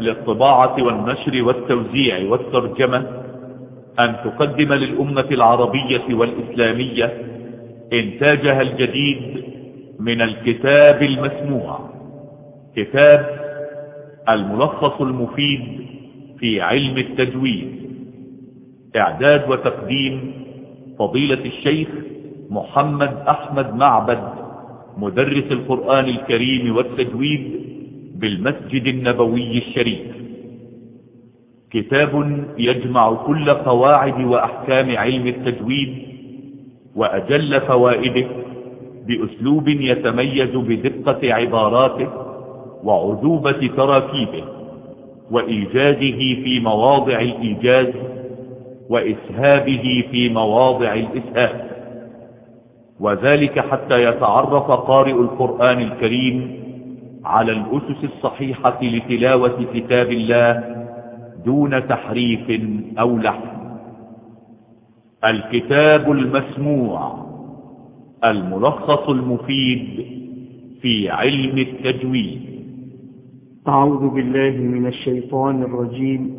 للطباعة والنشر والتوزيع والترجمة أن تقدم للأمة العربية والإسلامية إنتاجها الجديد من الكتاب المسموع كتاب الملخص المفيد في علم التجويد إعداد وتقديم فضيلة الشيخ محمد أحمد معبد مدرس القرآن الكريم والتجويد بالمسجد النبوي الشريف. كتاب يجمع كل قواعد وأحكام علم التجويد وأجل فوائده بأسلوب يتميز بدقة عباراته وعذوبة تراكيبه وإيجاده في مواضع الإيجاز وإسهابه في مواضع الإسهاب. وذلك حتى يتعرف قارئ القرآن الكريم على الأسس الصحيحة لتلاوة كتاب الله دون تحريف أو لحن. الكتاب المسموع الملخص المفيد في علم التجويد. أعوذ بالله من الشيطان الرجيم.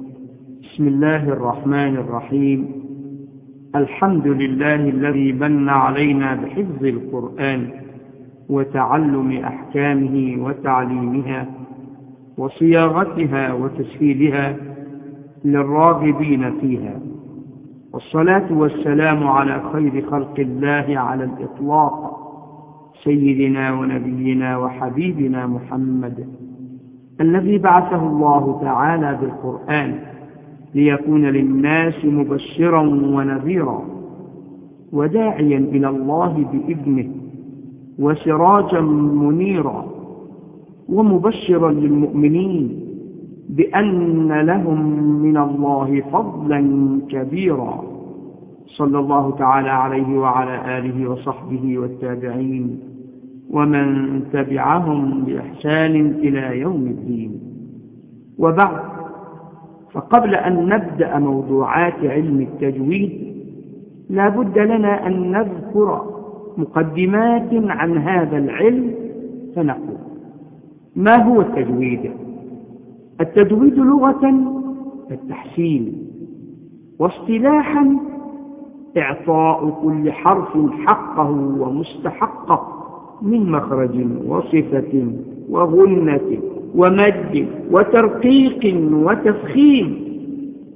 بسم الله الرحمن الرحيم. الحمد لله الذي من علينا بحفظ القرآن وتعلم أحكامه وتعليمها وصياغتها وتسهيلها للراغبين فيها. والصلاة والسلام على خير خلق الله على الإطلاق سيدنا ونبينا وحبيبنا محمد الذي بعثه الله تعالى بالقرآن ليكون للناس مبشرا ونذيرا وداعيا إلى الله بإذنه. وسراجا منيرا ومبشرا للمؤمنين بأن لهم من الله فضلا كبيرا. صلى الله تعالى عليه وعلى آله وصحبه والتابعين ومن تبعهم بإحسان إلى يوم الدين. وبعد فقبل أن نبدأ موضوعات علم التجويد لا بد لنا أن نذكر مقدمات عن هذا العلم فنقول ما هو التجويد؟ التجويد لغة التحسين واصطلاحا إعطاء كل حرف حقه ومستحقه من مخرج وصفة وغنة ومد وترقيق وتفخيم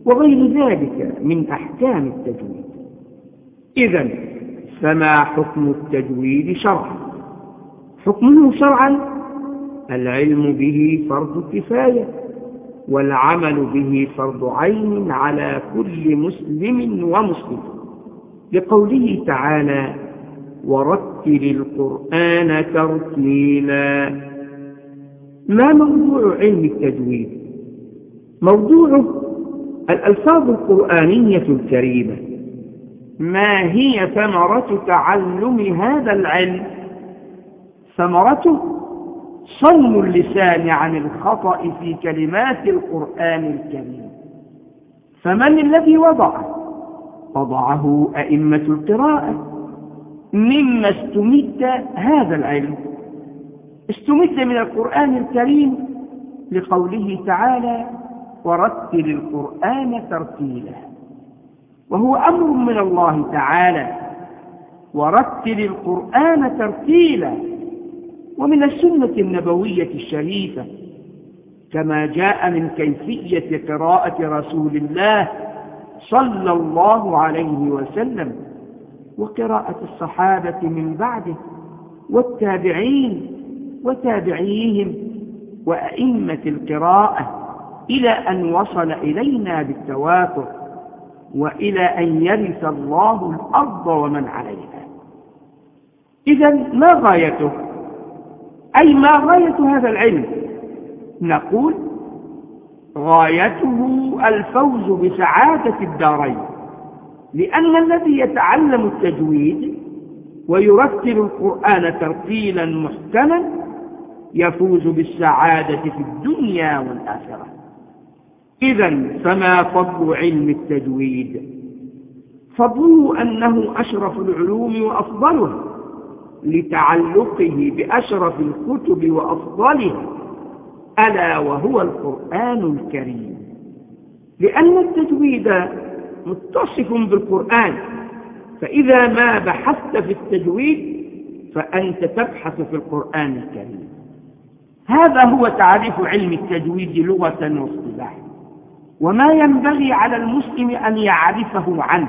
وغير ذلك من أحكام التجويد. إذا فما حكم التجويد شرعا؟ حكمه شرعا العلم به فرض كفاية والعمل به فرض عين على كل مسلم ومسلم. لقوله تعالى ورتل القرآن ترتيلا ما موضوع علم التجويد؟ موضوعه الألفاظ القرآنية الكريمة. ما هي ثمرة تعلم هذا العلم؟ ثمرته صن اللسان عن الخطأ في كلمات القرآن الكريم. فمن الذي وضعه وضعه أئمة القراءة. مما استمد هذا العلم. استمد من القرآن الكريم لقوله تعالى ورتل القرآن ترتيلا وهو أمر من الله تعالى. ورتل القرآن ترتيلا ومن السنة النبوية الشريفة. كما جاء من كيفية قراءة رسول الله صلى الله عليه وسلم وقراءة الصحابة من بعده والتابعين وتابعيهم وأئمة القراءة إلى أن وصل إلينا بالتواتر وإلى أن يرث الله الأرض ومن عليها. إذا ما غايته؟ أي ما غاية هذا العلم؟ نقول غايته الفوز بسعادة الدارين لأن الذي يتعلم التجويد ويرتل القرآن ترتيلا محكما يفوز بالسعادة في الدنيا والآخرة. إذا فما فضل علم التجويد؟ فضله أنه أشرف العلوم وأفضلها لتعلقه بأشرف الكتب وأفضلها ألا وهو القرآن الكريم. لأن التجويد متصف بالقرآن فإذا ما بحثت في التجويد فأنت تبحث في القرآن الكريم. هذا هو تعريف علم التجويد لغة واصطلاحا وما ينبغي على المسلم أن يعرفه عنه.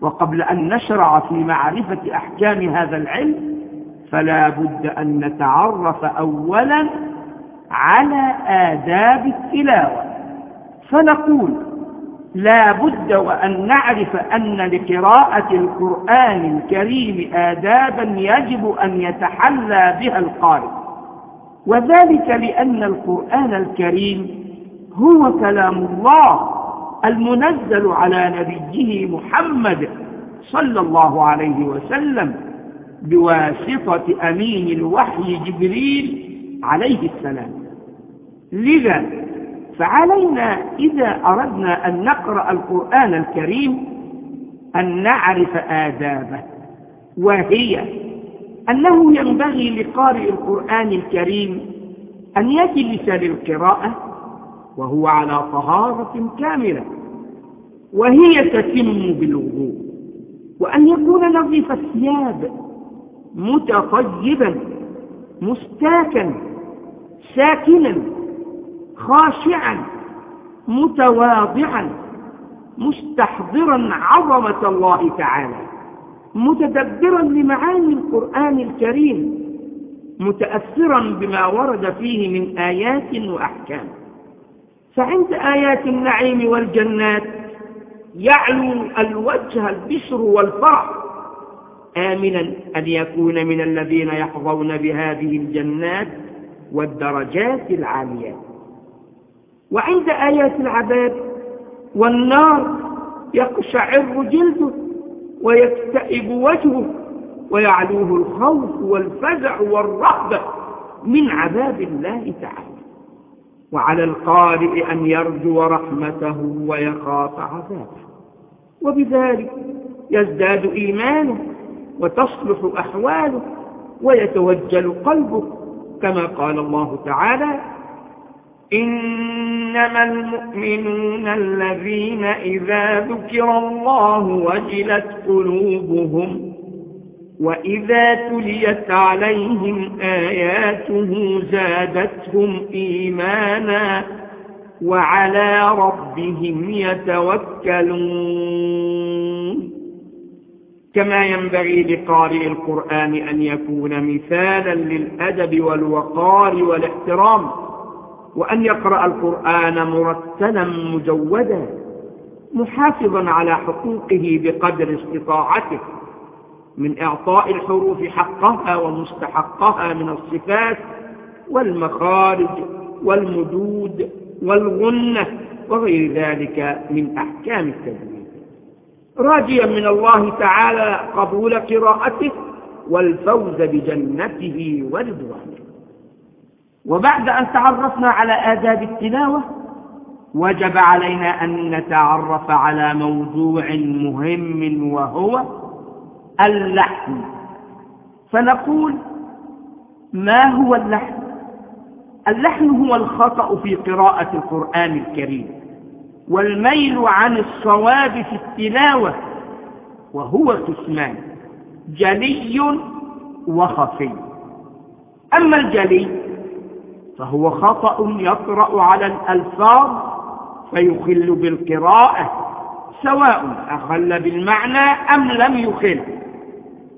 وقبل أن نشرع في معرفة أحكام هذا العلم فلا بد أن نتعرف أولا على آداب التلاوة. فنقول لا بد وأن نعرف أن لقراءة القرآن الكريم آدابا يجب أن يتحلى بها القارئ. وذلك لأن القرآن الكريم هو كلام الله المنزل على نبيه محمد صلى الله عليه وسلم بواسطة أمين الوحي جبريل عليه السلام. لذا فعلينا إذا أردنا أن نقرأ القرآن الكريم أن نعرف آدابه وهي أنه ينبغي لقارئ القرآن الكريم أن يجلس للقراءة وهو على طهارة كاملة وهي تتم بالوضوء. وأن يكون نظيف الثياب متطيبا مستاكا ساكنا خاشعا متواضعا مستحضرا عظمة الله تعالى متدبرا لمعاني القرآن الكريم متأثرا بما ورد فيه من آيات وأحكام. فعند آيات النعيم والجنات يعلو الوجه البشر والفرح. آمنا أن يكون من الذين يحظون بهذه الجنات والدرجات العاليات وعند آيات العذاب والنار يقشعر جلده ويكتئب وجهه ويعلوه الخوف والفزع والرهبة من عذاب الله تعالى. وعلى القارئ أن يرجو رحمته ويخاف عذابه. وبذلك يزداد إيمانه وتصلح أحواله ويتوجل قلبه كما قال الله تعالى إنما المؤمنون الذين إذا ذكر الله وجلت قلوبهم وإذا تليت عليهم آياته زادتهم إيمانا وعلى ربهم يتوكلون كما ينبغي لقارئ القرآن أن يكون مثالا للأدب والوقار والاحترام وأن يقرأ القرآن مرتلا مجودا محافظا على حقوقه بقدر استطاعته من إعطاء الحروف حقها ومستحقها من الصفات والمخارج والمدود والغنة وغير ذلك من أحكام التجويد راجيا من الله تعالى قبول قراءته والفوز بجنته ورضوانه. وبعد أن تعرفنا على آداب التلاوة وجب علينا أن نتعرف على موضوع مهم وهو اللحن فنقول ما هو اللحن اللحن هو الخطأ في قراءة القرآن الكريم والميل عن الصواب في التلاوة وهو قسمان جلي وخفي. أما الجلي فهو خطأ يطرأ على الألفاظ فيخل بالقراءة. سواء أخل بالمعنى أم لم يخل.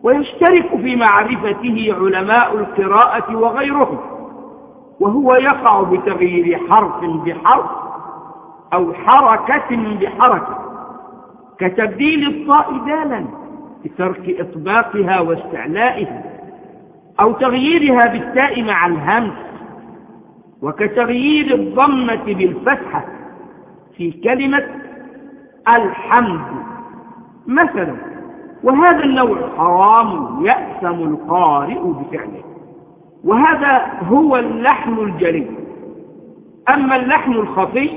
ويشترك في معرفته علماء القراءة وغيرهم. وهو يقع بتغيير حرف بحرف أو حركة بحركة. كتبديل الطاء دالا بترك إطباقها واستعلائها أو تغييرها بالتاء مع الهمس. وكتغيير الضمة بالفتحة في كلمة الحمد مثلا وهذا النوع حرام يأثم القارئ بفعله وهذا هو اللحن الجلي أما اللحن الخفي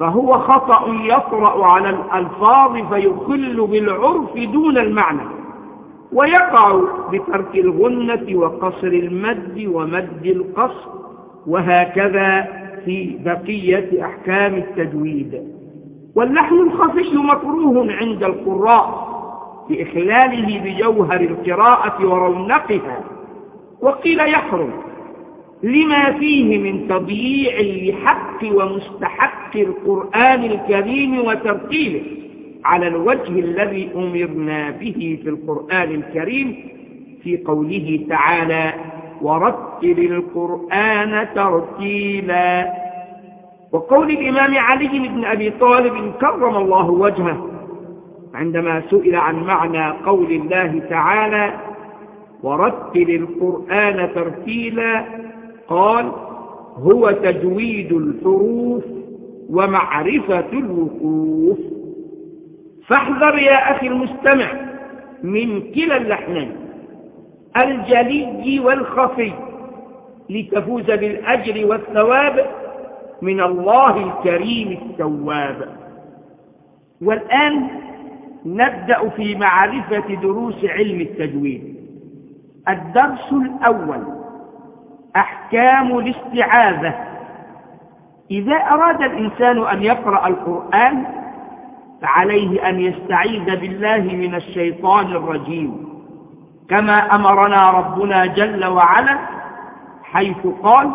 فهو خطأ يطرأ على الألفاظ فيخل بالعرف دون المعنى ويقع بترك الغنة وقصر المد ومد القصر وهكذا في بقية أحكام التجويد. واللحن الخفي مكروه عند القراء لإخلاله بجوهر القراءة ورونقها. وقيل يحرم. لما فيه من تضييع لحق ومستحق القرآن الكريم وترتيله على الوجه الذي أمرنا به في القرآن الكريم في قوله تعالى ورتل القرآن ترتيلا وقول الإمام علي بن أبي طالب كرم الله وجهه عندما سئل عن معنى قول الله تعالى ورتل القرآن ترتيلا قال هو تجويد الحروف ومعرفة الوقوف. فاحذر يا أخي المستمع من كلا اللحنين الجلي والخفي لتفوز بالأجر والثواب من الله الكريم التواب. والآن نبدأ في معرفة دروس علم التجويد. الدرس الأول أحكام الاستعاذة. إذا أراد الإنسان أن يقرأ القرآن فعليه أن يستعيذ بالله من الشيطان الرجيم. كما أمرنا ربنا جل وعلا حيث قال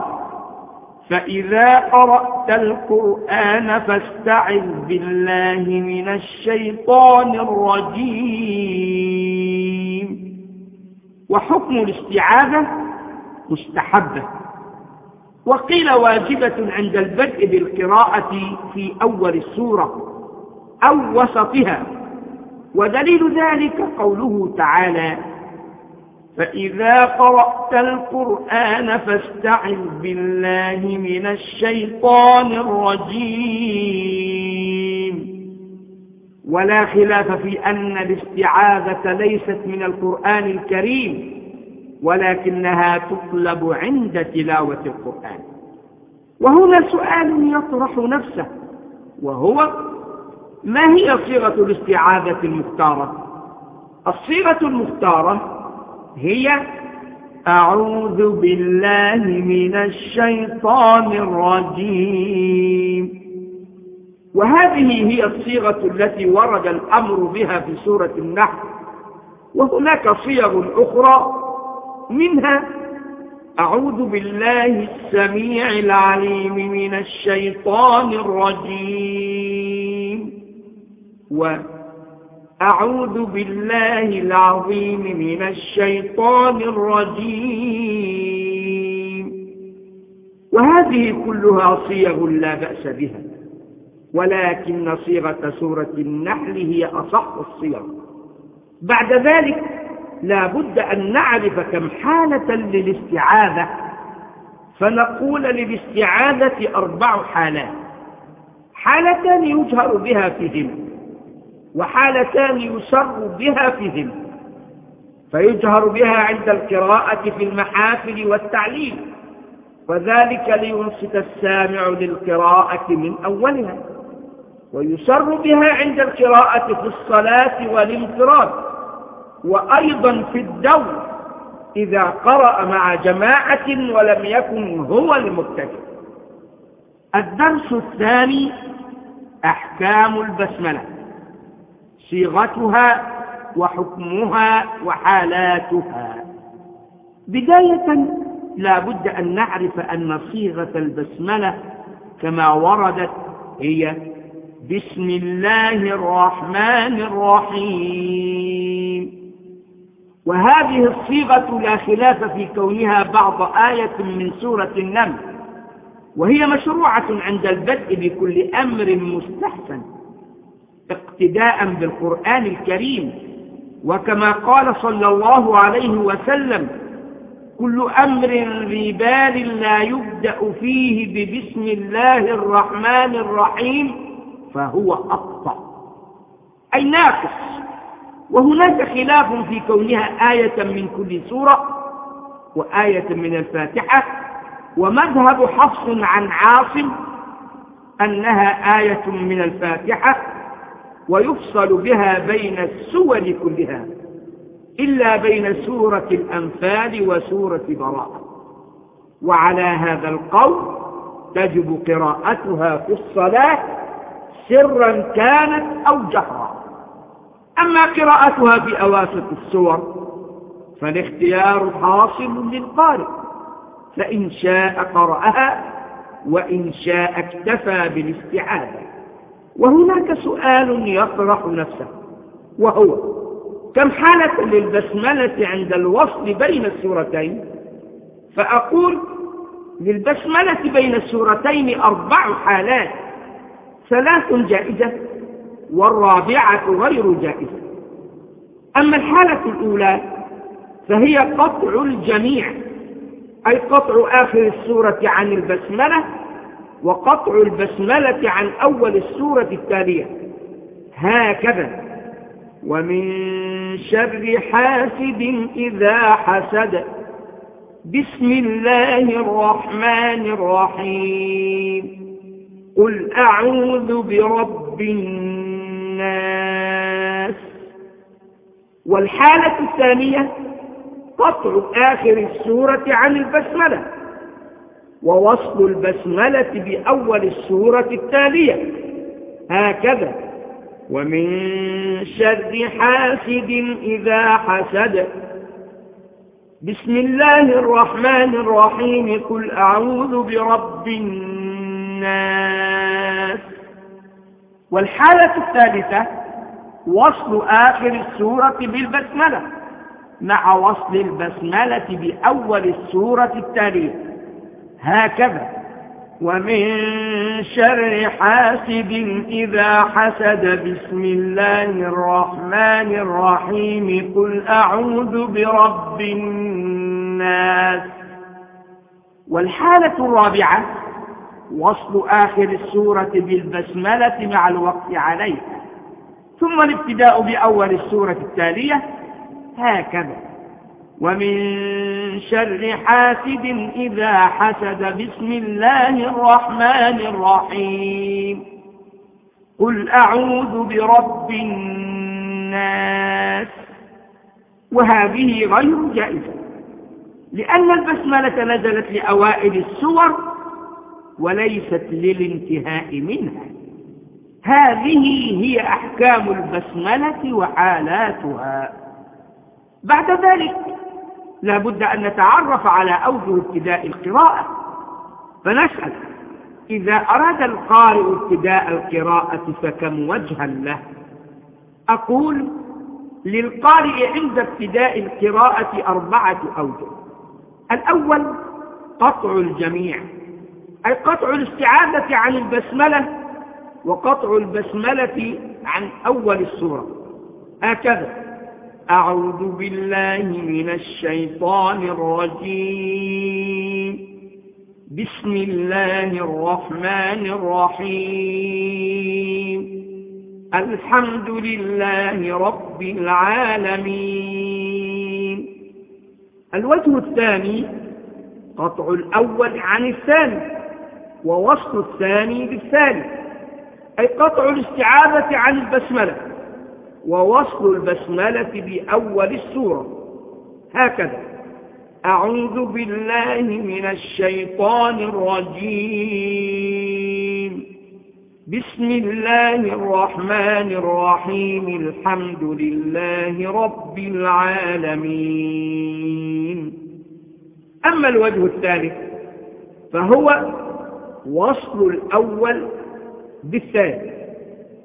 فإذا قرأت القرآن فاستعذ بالله من الشيطان الرجيم. وحكم الاستعاذة مستحبة. وقيل واجبة عند البدء بالقراءة في أول السورة أو وسطها. ودليل ذلك قوله تعالى فإذا قرأت القرآن فاستعذ بالله من الشيطان الرجيم. ولا خلاف في أن الاستعاذة ليست من القرآن الكريم ولكنها تطلب عند تلاوة القرآن. وهنا سؤال يطرح نفسه وهو ما هي صيغة الاستعاذة المختارة؟ الصيغة المختارة هي أعوذ بالله من الشيطان الرجيم. وهذه هي الصيغة التي ورد الأمر بها في سورة النحل. وهناك صيغ أخرى منها أعوذ بالله السميع العليم من الشيطان الرجيم. أعوذ بالله العظيم من الشيطان الرجيم. وهذه كلها صيغ لا بأس بها ولكن صيغة سورة النحل هي أصح الصيغ. بعد ذلك لا بد أن نعرف كم حالة للاستعاذة. فنقول للاستعاذة أربع حالات. حالتان يجهر بها فيهما. وحالتان يسر بها فيهم فيجهر بها عند القراءة في المحافل والتعليم وذلك لينصت السامع للقراءة من أولها ويسر بها عند القراءة في الصلاة والانفراد وأيضا في الدور إذا قرأ مع جماعة ولم يكن هو المبتدئ. الدرس الثاني أحكام البسملة. صيغتها وحكمها وحالاتها. بداية لا بد أن نعرف أن صيغة البسملة كما وردت هي بسم الله الرحمن الرحيم. وهذه الصيغة لا خلاف في كونها بعض آية من سورة النمل وهي مشروعة عند البدء بكل أمر مستحسن. اقتداء بالقرآن الكريم. وكما قال صلى الله عليه وسلم كل أمر ذي بال لا يبدأ فيه ببسم الله الرحمن الرحيم فهو أقطع أي ناقص. وهناك خلاف في كونها آية من كل سورة وآية من الفاتحة. ومذهب حفص عن عاصم أنها آية من الفاتحة. ويفصل بها بين السور كلها إلا بين سورة الأنفال وسورة براءة. وعلى هذا القول تجب قراءتها في الصلاة سرا كانت أو جهرا. أما قراءتها في أواسط السور فالاختيار حاصل للقارئ فإن شاء قرأها وإن شاء اكتفى بالاستعاذة. وهناك سؤال يطرح نفسه وهو كم حالة للبسملة عند الوصل بين السورتين؟ فأقول للبسملة بين السورتين أربع حالات ثلاث جائزة والرابعة غير جائزة. أما الحالة الأولى فهي قطع الجميع أي قطع آخر السورة عن البسملة وقطع البسملة عن أول السورة التالية. هكذا. ومن شر حاسد إذا حسد. بسم الله الرحمن الرحيم. قل أعوذ برب الناس. والحالة الثانية قطع آخر السورة عن البسملة. ووصل البسملة بأول السورة التالية. هكذا. ومن شر حاسد إذا حسد. بسم الله الرحمن الرحيم. قل أعوذ برب الناس. والحالة الثالثة وصل آخر السورة بالبسملة مع وصل البسملة بأول السورة التالية. هكذا. ومن شر حاسد إذا حسد. بسم الله الرحمن الرحيم. قل أعوذ برب الناس. والحالة الرابعة وصل آخر السورة بالبسملة مع الوقت عليها ثم الابتداء بأول السورة التالية. هكذا. ومن شر حاسد إذا حسد بسم الله الرحمن الرحيم. قل أعوذ برب الناس. وهذه غير جائزة لأن البسملة نزلت لأوائل السور وليست للانتهاء منها. هذه هي أحكام البسملة وحالاتها بعد ذلك لا بد أن نتعرف على أوجه ابتداء القراءة. فنسأل إذا أراد القارئ ابتداء القراءة فكم وجها له؟ أقول للقارئ عند ابتداء القراءة أربعة أوجه. الأول قطع الجميع أي قطع الاستعاذة عن البسملة وقطع البسملة عن أول السورة. هكذا. أعوذ بالله من الشيطان الرجيم. بسم الله الرحمن الرحيم. الحمد لله رب العالمين. الوجه الثاني قطع الأول عن الثاني ووصل الثاني بالثاني أي قطع الاستعاذة عن البسملة. ووصل البسملة بأول السورة. هكذا. أعوذ بالله من الشيطان الرجيم. بسم الله الرحمن الرحيم. الحمد لله رب العالمين. أما الوجه الثالث فهو وصل الأول بالثاني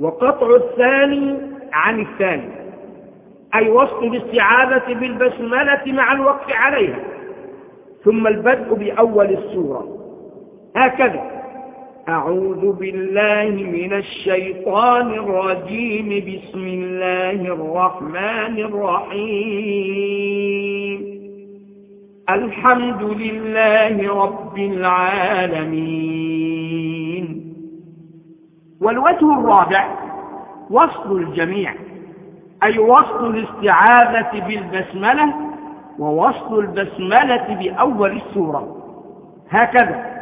وقطع الثاني عن الثاني. أي وصل الاستعاذة بالبسملة مع الوقف عليها. ثم البدء بأول السورة. هكذا. أعوذ بالله من الشيطان الرجيم. بسم الله الرحمن الرحيم. الحمد لله رب العالمين. والوجه الرابع وصل الجميع أي وصل الاستعاذة بالبسملة ووصل البسملة بأول السورة. هكذا.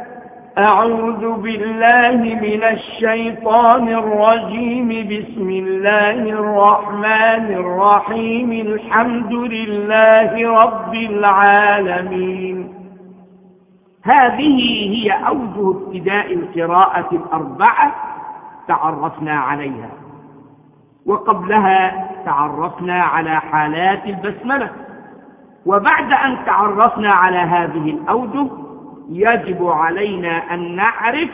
أعوذ بالله من الشيطان الرجيم. بسم الله الرحمن الرحيم. الحمد لله رب العالمين. هذه هي أوجه ابتداء القراءة الأربعة تعرفنا عليها. وقبلها تعرفنا على حالات البسملة. وبعد أن تعرفنا على هذه الأوجه يجب علينا أن نعرف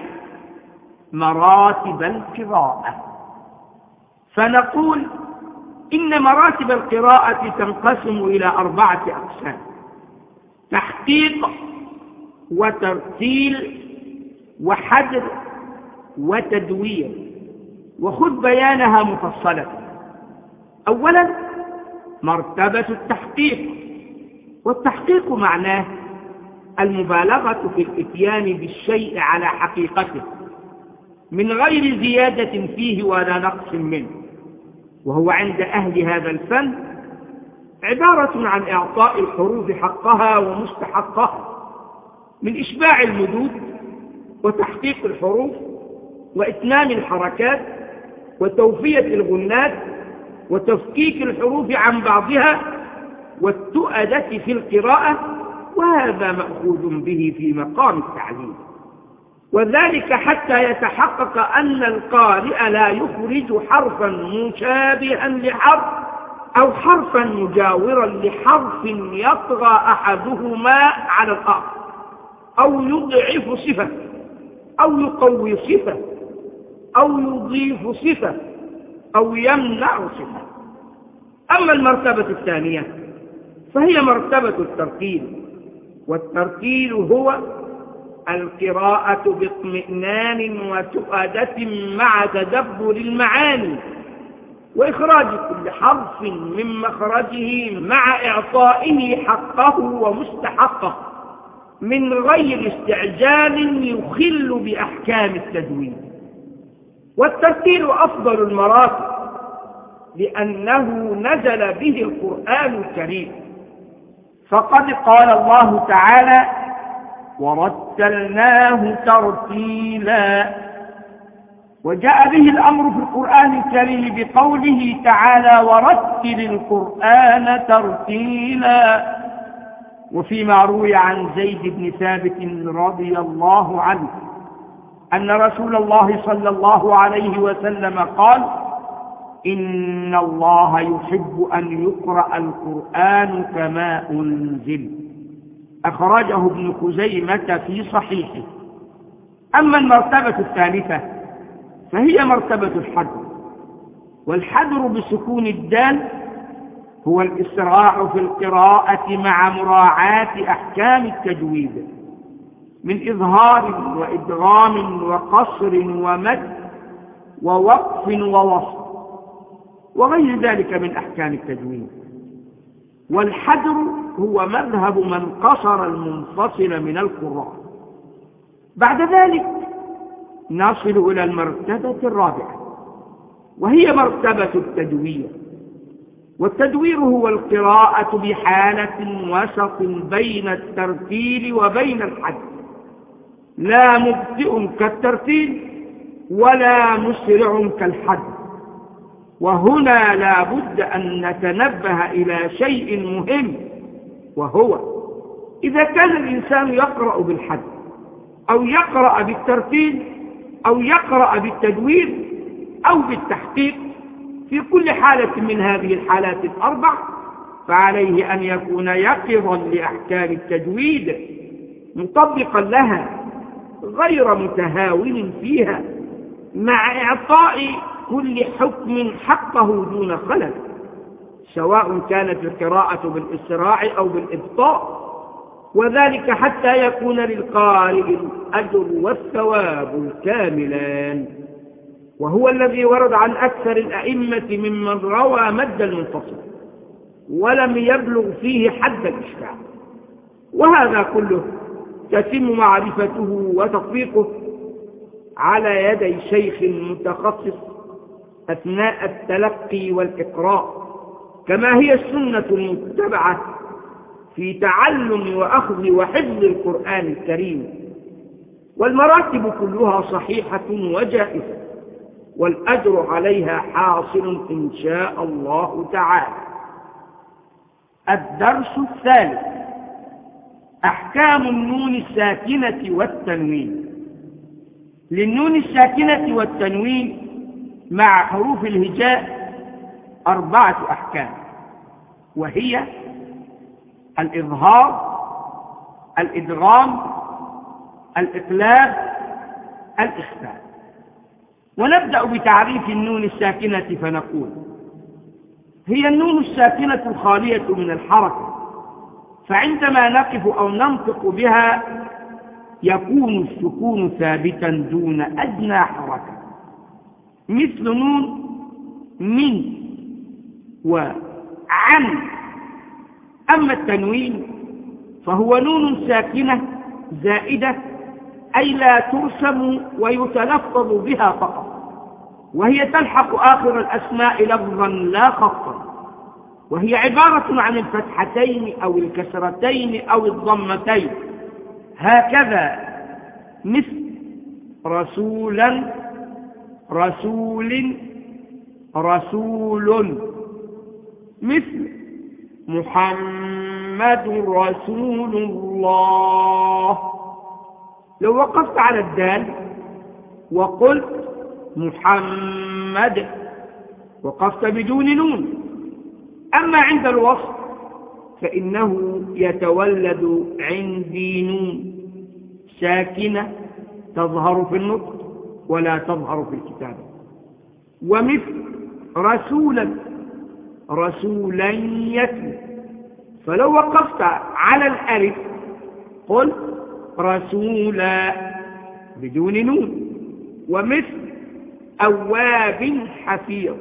مراتب القراءة. فنقول إن مراتب القراءة تنقسم إلى أربعة أقسام تحقيق وترتيل وحجر وتدوير. وخذ بيانها مفصلة. أولا مرتبة التحقيق. والتحقيق معناه المبالغة في الإتيان بالشيء على حقيقته من غير زيادة فيه ولا نقص منه. وهو عند أهل هذا الفن عبارة عن إعطاء الحروف حقها ومستحقها من إشباع المدود وتحقيق الحروف وإتمام الحركات وتوفية الغنات وتفكيك الحروف عن بعضها والتؤدة في القراءة وهذا مأخوذ به في مقام التعليم. وذلك حتى يتحقق أن القارئ لا يخرج حرفا مشابها لحرف أو حرفا مجاورا لحرف يطغى أحدهما على الآخر أو يضعف صفة أو يقوي صفة. أو يضيف صفة أو يمنع صفة. أما المرتبة الثانية فهي مرتبة الترتيل والترتيل هو القراءة باطمئنان وتؤدة مع تدبر المعاني وإخراج كل حرف من مخرجه مع إعطائه حقه ومستحقه من غير استعجال يخل بأحكام التدوين والترتيل أفضل المراتب لأنه نزل به القرآن الكريم. فقد قال الله تعالى ورتلناه ترتيلا وجاء به الأمر في القرآن الكريم بقوله تعالى ورتل القرآن ترتيلا وفيما روي عن زيد بن ثابت رضي الله عنه. أن رسول الله صلى الله عليه وسلم قال إن الله يحب أن يقرأ القرآن كما أنزل. أخرجه ابن خزيمة في صحيحه. أما المرتبة الثالثة فهي مرتبة الحدر. والحدر بسكون الدال هو الإسراع في القراءة مع مراعاة أحكام التجويد. من إظهار وإدغام وقصر ومد ووقف ووصف. وغير ذلك من أحكام التجويد. والحدر هو مذهب من قصر المنفصل من القراء. بعد ذلك نصل إلى المرتبة الرابعة وهي مرتبة التدوير والتدوير هو القراءة بحالة وسط بين الترتيل وبين الحد. لا مبطئ كالترتيل ولا مسرع كالحد. وهنا لا بد أن نتنبه إلى شيء مهم وهو إذا كان الإنسان يقرأ بالحد أو يقرأ بالترتيل أو يقرأ بالتدوير أو بالتحقيق في كل حالة من هذه الحالات الأربع فعليه أن يكون يقظا لأحكام التجويد مطبقا لها. غير متهاون فيها مع إعطاء كل حكم حقه دون خلل سواء كانت القراءة بالإسراع أو بالإبطاء وذلك حتى يكون للقارئ الأجر والثواب الكاملان. وهو الذي ورد عن أكثر الأئمة ممن روى مد المنفصل ولم يبلغ فيه حد الإشكال. وهذا كله تتم معرفته وتطبيقه على يدي شيخ متخصص أثناء التلقي والإقراء كما هي السنة المتبعة في تعلم وأخذ وحفظ القرآن الكريم. والمراتب كلها صحيحة وجائزة والأجر عليها حاصل إن شاء الله تعالى. الدرس الثالث. أحكام النون الساكنة والتنوين. للنون الساكنة والتنوين مع حروف الهجاء أربعة أحكام وهي الإظهار الإدغام الإقلاب الإخفاء ونبدأ بتعريف النون الساكنة فنقول هي النون الساكنة الخالية من الحركة فعندما نقف أو ننطق بها يكون السكون ثابتا دون أدنى حركة. مثل نون من وعن أما التنوين فهو نون ساكنة زائدة أي لا ترسم ويتلفظ بها فقط وهي تلحق آخر الأسماء لفظا لا خطا وهي عبارة عن الفتحتين أو الكسرتين أو الضمتين. هكذا مثل رسولا رسول رسول. مثل محمد رسول الله. لو وقفت على الدال وقلت محمد وقفت بدون نون أما عند الوصف فإنه يتولد عندي نون ساكنة تظهر في النطق ولا تظهر في الكتابة. ومثل رسولا رسولا يتلو. فلو وقفت على الألف قل رسولا بدون نون. ومثل أواب حفيظ.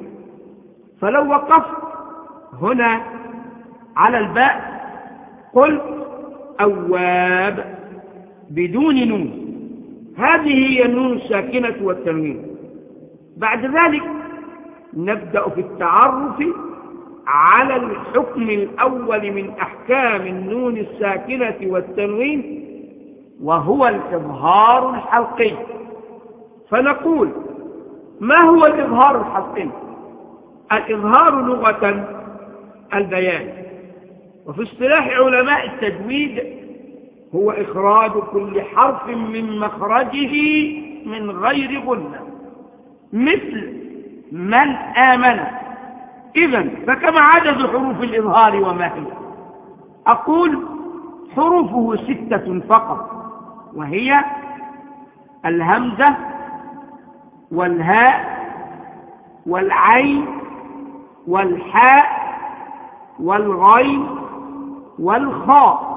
فلو وقفت هنا على الباء قل أواب بدون نون. هذه هي النون الساكنة والتنوين. بعد ذلك نبدأ في التعرف على الحكم الأول من أحكام النون الساكنة والتنوين وهو الإظهار الحلقي. فنقول ما هو الإظهار الحلقي؟ الإظهار لغة البيان. وفي اصطلاح علماء التجويد هو إخراج كل حرف من مخرجه من غير غنة. مثل من آمن. إذا فكما عدد حروف الإظهار وما هي. أقول حروفه ستة فقط وهي الهمزة والهاء والعين والحاء والغين والخاء.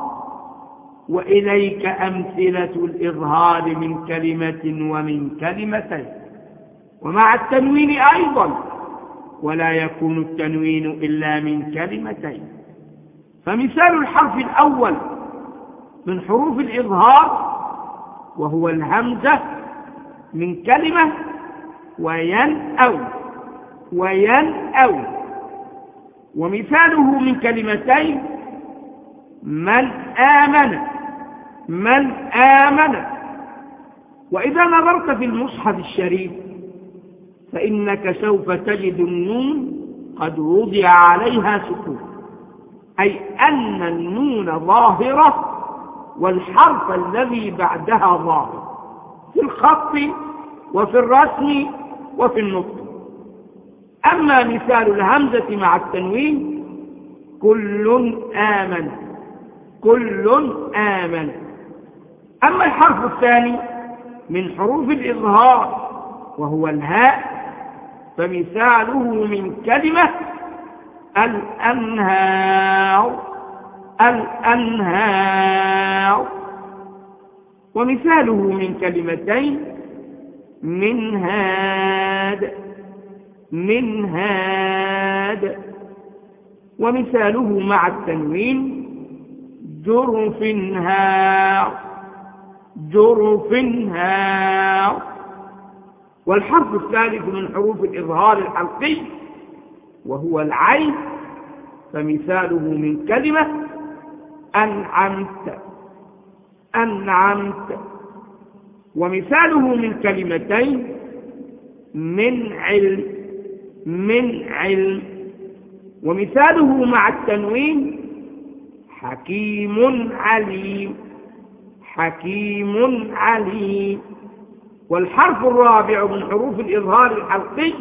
وإليك أمثلة الإظهار من كلمة ومن كلمتين. ومع التنوين أيضا ولا يكون التنوين إلا من كلمتين. فمثال الحرف الأول من حروف الإظهار وهو الهمزة من كلمة وينأو وينأو. ومثاله من كلمتين من آمن من آمن. وإذا نظرت في المصحف الشريف فإنك سوف تجد النون قد وضع عليها سكون أي أن النون ظاهرة والحرف الذي بعدها ظاهر في الخط وفي الرسم وفي النطق. أما مثال الهمزة مع التنوين كل آمن كل آمن. أما الحرف الثاني من حروف الإظهار وهو الهاء فمثاله من كلمة الأنهار الأنهار. ومثاله من كلمتين من هاد. من هاد. ومثاله مع التنوين جرف هار. جرف هار. والحرف الثالث من حروف الإظهار الحلقي وهو العين. فمثاله من كلمة أنعمت. أنعمت. ومثاله من كلمتين من علم. من علم. ومثاله مع التنوين حكيم عليم. حكيم عليم. والحرف الرابع من حروف الإظهار الحلقي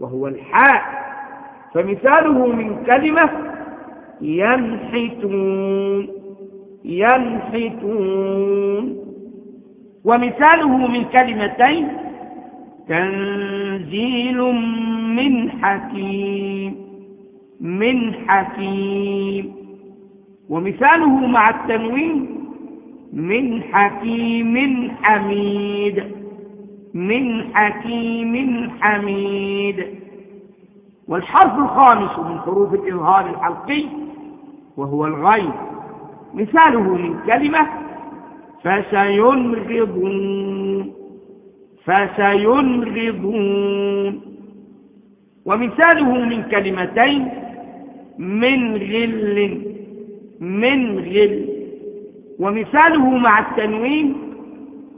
وهو الحاء. فمثاله من كلمة ينحتون. ينحتون. ومثاله من كلمتين تنزيل من حكيم من حكيم. ومثاله مع التنوين من حكيم حميد من حكيم حميد. والحرف الخامس من حروف الإظهار الحلقي وهو الغين مثاله من كلمة فسينغضون فسينغضون ومثاله من كلمتين من غل من غل. ومثاله مع التنوين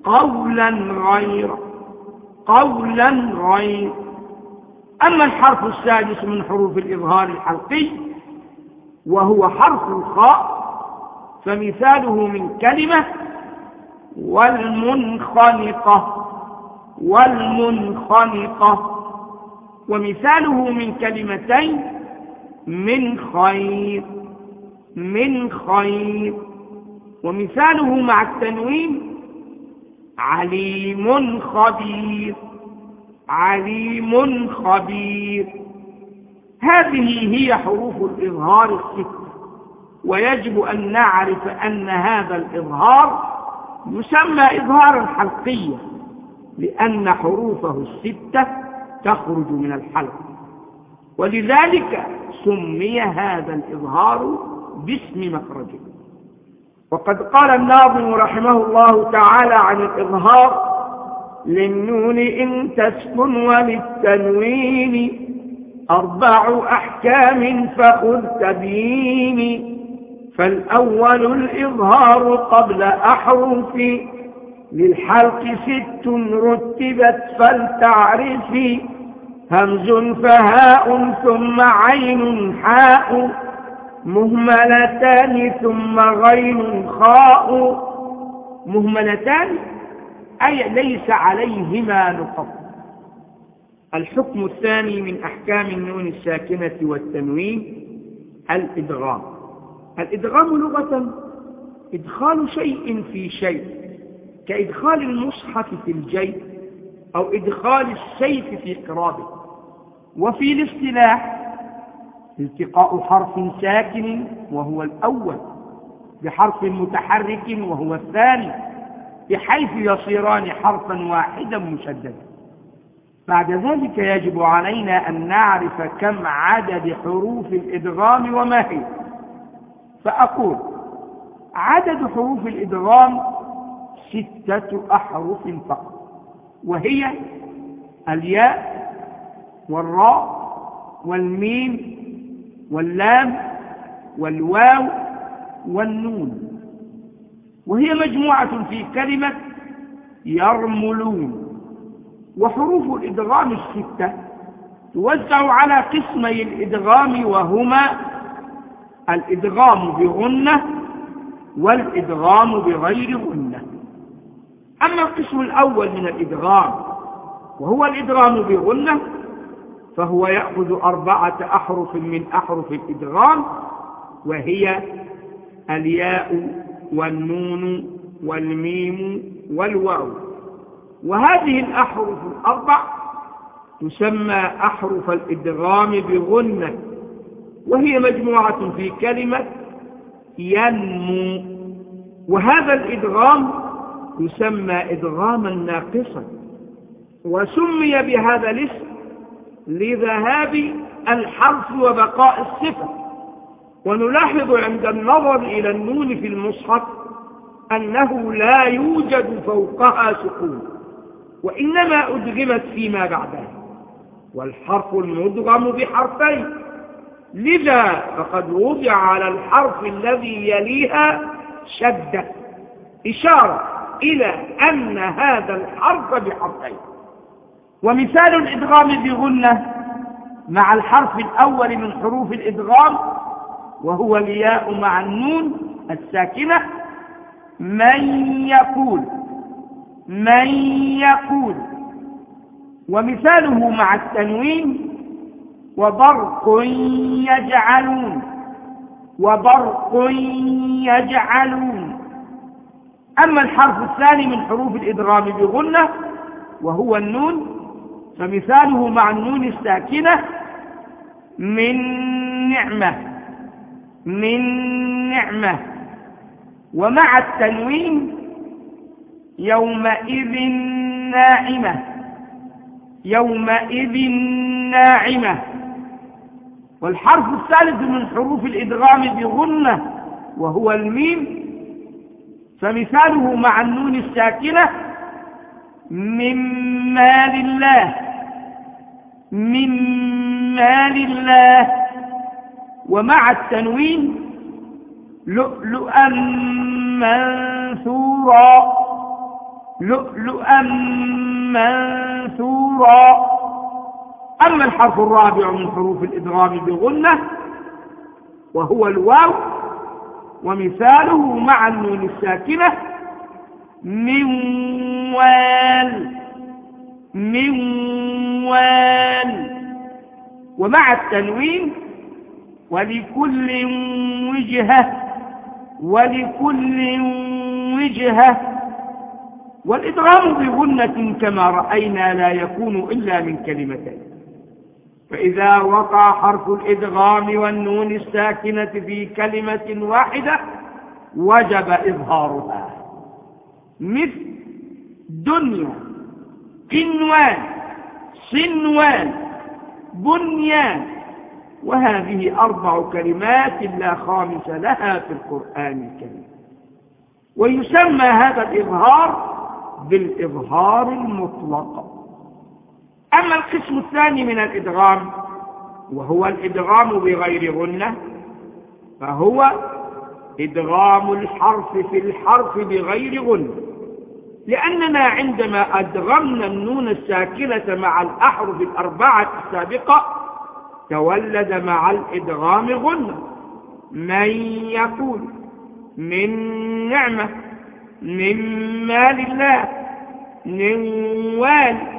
قولا غير قولا غير. أما الحرف السادس من حروف الإظهار الحلقي وهو حرف الخاء فمثاله من كلمة والمنخنقة. والمنخنقة. ومثاله من كلمتين من خير من خير. ومثاله مع التنوين عليم خبير عليم خبير. هذه هي حروف الإظهار الست ويجب أن نعرف أن هذا الإظهار يسمى إظهارا حلقيا. لأن حروفه الستة تخرج من الحلق. ولذلك سمي هذا الإظهار باسم مخرجه. وقد قال الناظم رحمه الله تعالى عن الإظهار للنون إن تسكن وللتنوين أربع أحكام فخذ تبيني فالأول الإظهار قبل أحرف للحلق ست رتبت فلتعرفي همز فهاء ثم عين حاء مهملتان ثم غين خاء مهملتان؟ أي ليس عليهما نقط الحكم الثاني من أحكام النون الساكنة والتنوين الإدغام. الإدغام لغة إدخال شيء في شيء. كإدخال المصحف في الجيب أو إدخال السيف في قرابه. وفي الاصطلاح التقاء حرف ساكن وهو الأول بحرف متحرك وهو الثاني بحيث يصيران حرفا واحدا مشددا. بعد ذلك يجب علينا أن نعرف كم عدد حروف الإدغام وما هي. فأقول عدد حروف الإدغام ستة أحرف فقط وهي الياء والراء والميم واللام والواو والنون. وهي مجموعة في كلمة يرملون. وحروف الإدغام الستة توزع على قسمي الإدغام وهما الإدغام بغنة والإدغام بغير غنة. أما القسم الأول من الإدغام وهو الإدغام بغنة فهو يأخذ أربعة أحرف من أحرف الإدغام وهي الياء والنون والميم والواو. وهذه الأحرف الأربع تسمى أحرف الإدغام بغنة وهي مجموعة في كلمة ينمو. وهذا الإدغام يسمى إدغاما ناقصا وسمي بهذا الاسم لذهاب الحرف وبقاء الصفة. ونلاحظ عند النظر إلى النون في المصحف أنه لا يوجد فوقها سكون وإنما أدغمت فيما بعدها والحرف المدغم بحرفين. لذا فقد وضع على الحرف الذي يليها شدة إشارة إلى أن هذا الحرف بحرفين. ومثال الإدغام بغنة مع الحرف الأول من حروف الإدغام وهو الياء مع النون الساكنة. من يقول؟ من يقول. ومثاله مع التنوين وبرق يجعلون وبرق يجعلون. أما الحرف الثاني من حروف الإدغام بغنة وهو النون فمثاله مع النون الساكنة من نعمة من نعمة. ومع التنوين يومئذ ناعمة يومئذ ناعمة. والحرف الثالث من حروف الإدغام بغنة وهو الميم فمثاله مع النون الساكنة الله من مال الله. ومع التنوين لؤلؤا منثورا لؤلؤا منثورا. أما الحرف الرابع من حروف الإدغام بغنة وهو الواو ومثاله مع النون الساكنة من وال من وال. ومع التنوين ولكل وجهة ولكل وجهة. والإدغام بغنة كما رأينا لا يكون إلا من كلمتين. فإذا وقع حرف الإدغام والنون الساكنة في كلمة واحدة وجب إظهارها. مثل دنيا قنوان صنوان بنيان. وهذه أربع كلمات لا خامس لها في القرآن الكريم. ويسمى هذا الإظهار بالإظهار المطلق. أما القسم الثاني من الإدغام وهو الإدغام بغير غنة فهو إدغام الحرف في الحرف بغير غنة. لأننا عندما أدغمنا النون الساكنة مع الأحرف الأربعة السابقة تولد مع الإدغام غنة. من يقول؟ من نعمة من مال الله من وال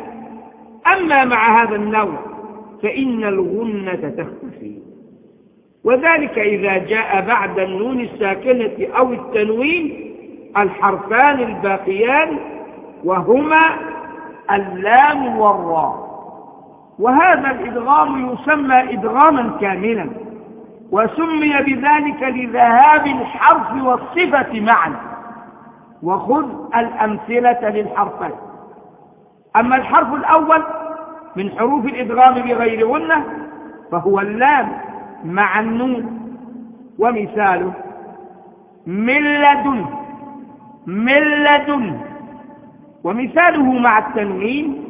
أما مع هذا النوع فإن الغنة تختفي. وذلك إذا جاء بعد النون الساكنة أو التنوين الحرفان الباقيان وهما اللام والراء. وهذا الإدغام يسمى إدغاما كاملا وسمي بذلك لذهاب الحرف والصفة معا. وخذ الأمثلة للحرفين. أما الحرف الأول من حروف الإدغام بغير غنة فهو اللام مع النون ومثاله من لدن من لدن ومثاله مع التنوين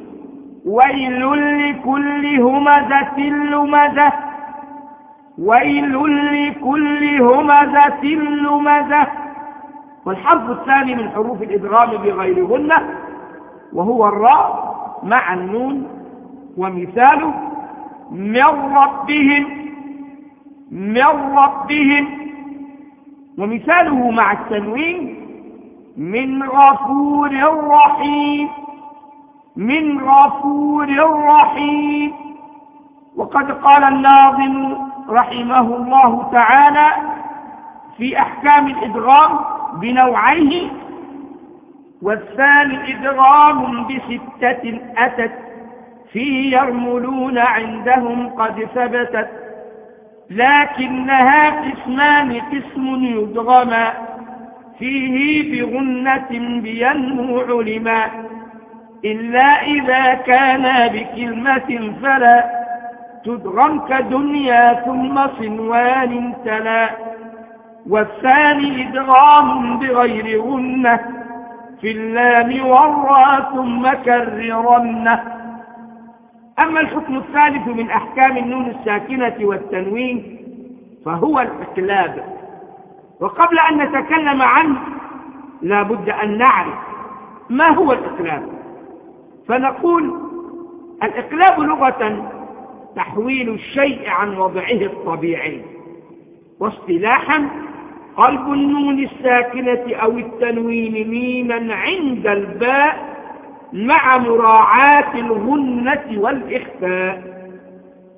ويل لكل همزة لمزة ويل لكل همزة لمزة. والحرف الثاني من حروف الإدغام بغير غنة وهو الراء مع النون ومثاله من ربهم من ربهم. ومثاله مع التنوين من غفور رحيم من غفور رحيم. وقد قال الناظم رحمه الله تعالى في أحكام الإدغام بنوعيه والثاني إدغام بستة أتت في يرملون عندهم قد ثبتت لكنها قسمان قسم يدغما فيه بغنة بينمو علما إلا إذا كان بكلمة فلا تدغم كدنيا ثم صنوان تلا والثاني إدغام بغير غنة في اللام والراء ثم كررنه أما الحكم الثالث من أحكام النون الساكنة والتنوين فهو الإقلاب. وقبل أن نتكلم عنه لا بد أن نعرف ما هو الإقلاب. فنقول الإقلاب لغة تحويل الشيء عن وضعه الطبيعي واصطلاحا قلب النون الساكنة أو التنوين ميما عند الباء مع مراعاة الغنة والإخفاء.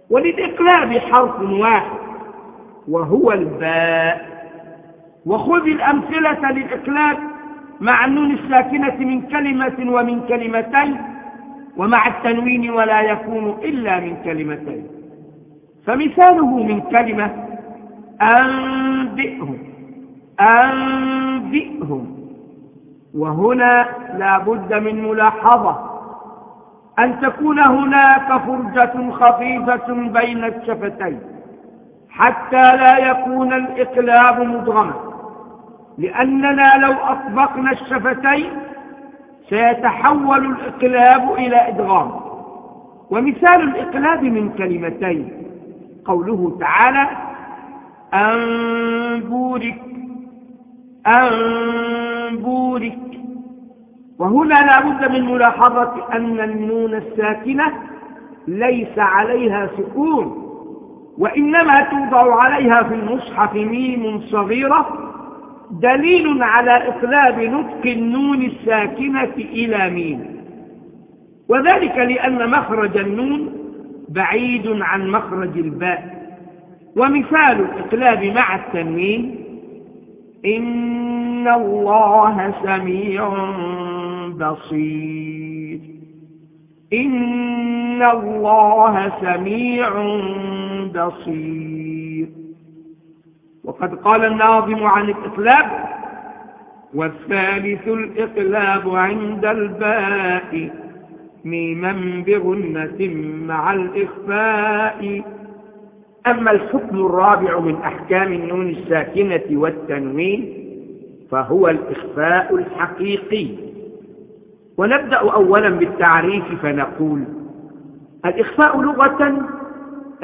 وللإقلاب حرف واحد وهو الباء. وخذ الأمثلة للإقلاب مع النون الساكنة من كلمة ومن كلمتين ومع التنوين ولا يكون إلا من كلمتين. فمثاله من كلمة أنبئهم. أنبئهم. وهنا لا بد من ملاحظة. أن تكون هناك فرجة خفيفة بين الشفتين حتى لا يكون الإقلاب مضغما. لأننا لو أطبقنا الشفتين سيتحول الإقلاب إلى إدغام. ومثال الإقلاب من كلمتين قوله تعالى أنبورك. وهنا لا بد من ملاحظة أن النون الساكنة ليس عليها سكون وإنما توضع عليها في المصحف ميم صغيرة دليل على إقلاب نطق النون الساكنة إلى ميم. وذلك لأن مخرج النون بعيد عن مخرج الباء. ومثال الإقلاب مع التنوين إن الله سميع بصير إن الله سميع بصير وقد قال الناظم عن الإقلاب والثالث الإقلاب عند الباء ميما بغنة مع الإخفاء أما الحكم الرابع من أحكام النون الساكنة والتنوين فهو الإخفاء الحقيقي. ونبدأ أولا بالتعريف فنقول الإخفاء لغة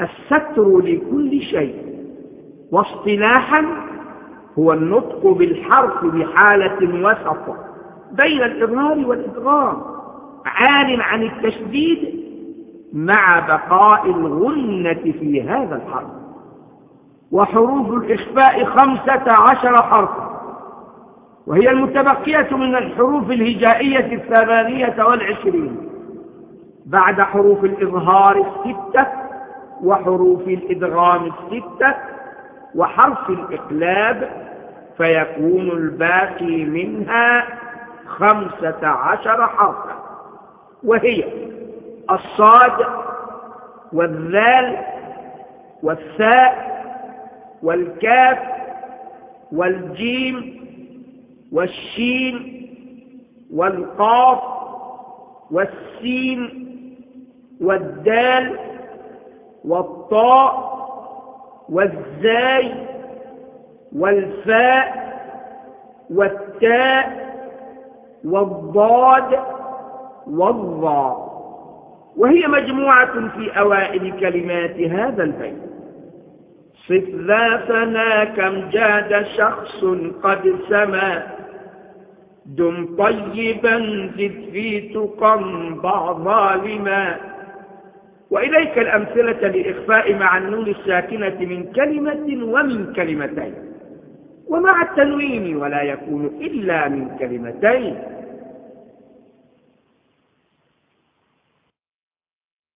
الستر لكل شيء واصطلاحا هو النطق بالحرف بحالة وسط بين الإظهار والإدغام عال عن التشديد مع بقاء الغنة في هذا الحرف وحروف الإخفاء خمسة عشر حرفا وهي المتبقية من الحروف الهجائية الثمانية والعشرين. بعد حروف الإظهار الستة وحروف الإدغام الستة وحرف الإقلاب فيكون الباقي منها خمسة عشر حرفا وهي الصاد والذال والثاء والكاف والجيم والشين والقاف والسين والدال والطاء والزاي والفاء والتاء والضاد والضاء وهي مجموعة في أوائل كلمات هذا البيت. صف ذا فنا كم جاد شخص قد سما. دم طيبا زد في ضع ظالما. وإليك الأمثلة لإخفاء مع النون الساكنة من كلمة ومن كلمتين. ومع التنوين ولا يكون إلا من كلمتين.